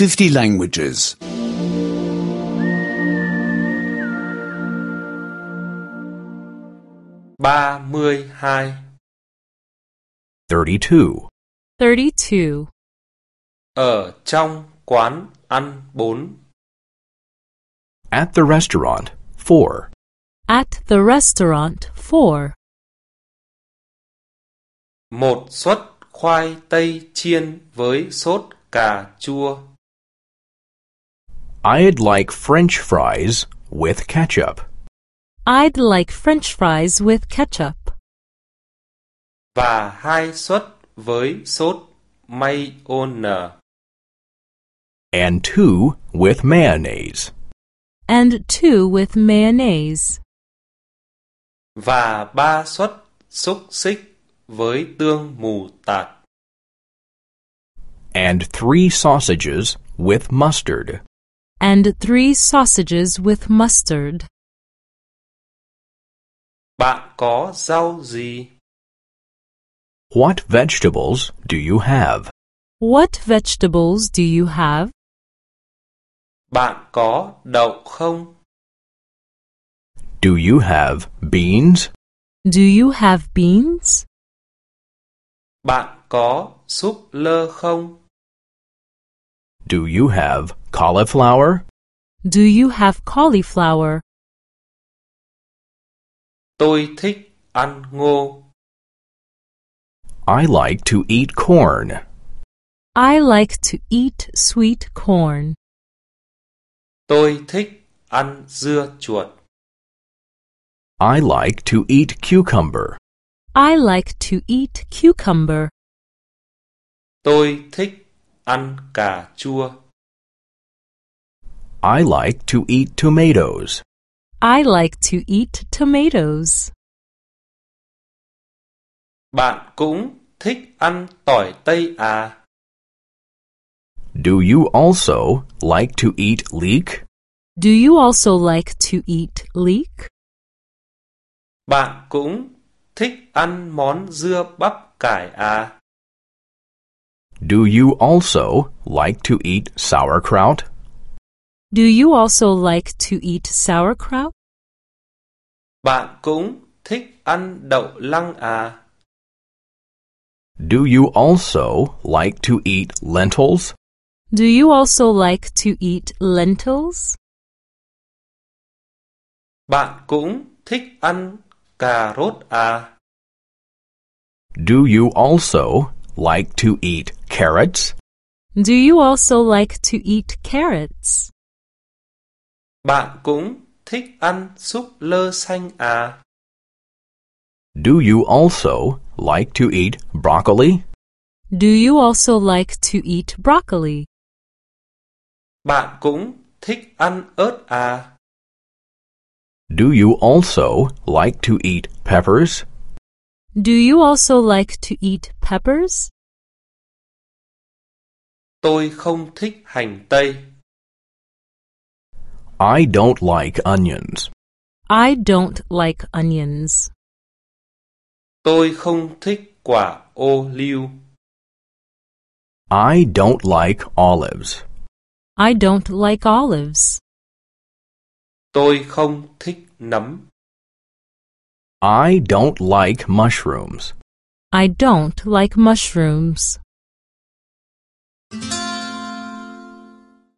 50 languages. 32 32. 32. Ở trong quán ăn bốn. At the restaurant, 4. At the restaurant, 4. Một suất khoai tây chiên với sốt cà chua. I'd like French fries with ketchup. I'd like French fries with ketchup. Và hai suất với sốt mayonnaise. And two with mayonnaise. And two with mayonnaise. Và ba suất xúc xích với tương mù tạt. And three sausages with mustard. And three sausages with mustard. Bạn có rau gì? What vegetables do you have? What vegetables do you have? Bạn có đậu không? Do you have beans? Do you have beans? Bạn có súp lơ không? Do you have cauliflower? Do you have cauliflower? Tôi thích ăn ngô. I like to eat corn. I like to eat sweet corn. Tôi thích ăn dưa chuột. I like to eat cucumber. I like to eat cucumber. Tôi thích ăn cà chua. I like to eat tomatoes. I like to eat tomatoes. Bạn cũng thích ăn tỏi tây à? Do you also like to eat leek? Do you also like to eat leek? Bạn cũng thích ăn món dưa bắp cải à? Do you also like to eat sauerkraut? Do you also like to eat sauerkraut? Bạn cũng thích ăn đậu lăng à? Do you also like to eat lentils? Do you also like to eat lentils? Bạn cũng thích ăn cà rốt à? Do you also like to eat carrots? Do you also like to eat carrots? Bạn cũng thích ăn súp lơ xanh à? Do you also like to eat broccoli? Do you also like to eat broccoli? Bạn cũng thích ăn ớt à? Do you also like to eat peppers? Do you also like to eat peppers? Tôi không thích hành tây. I don't like onions. I don't like onions. Tôi không thích quả ô liu. I don't like olives. I don't like olives. Tôi không thích nấm. I don't like mushrooms. I don't like mushrooms.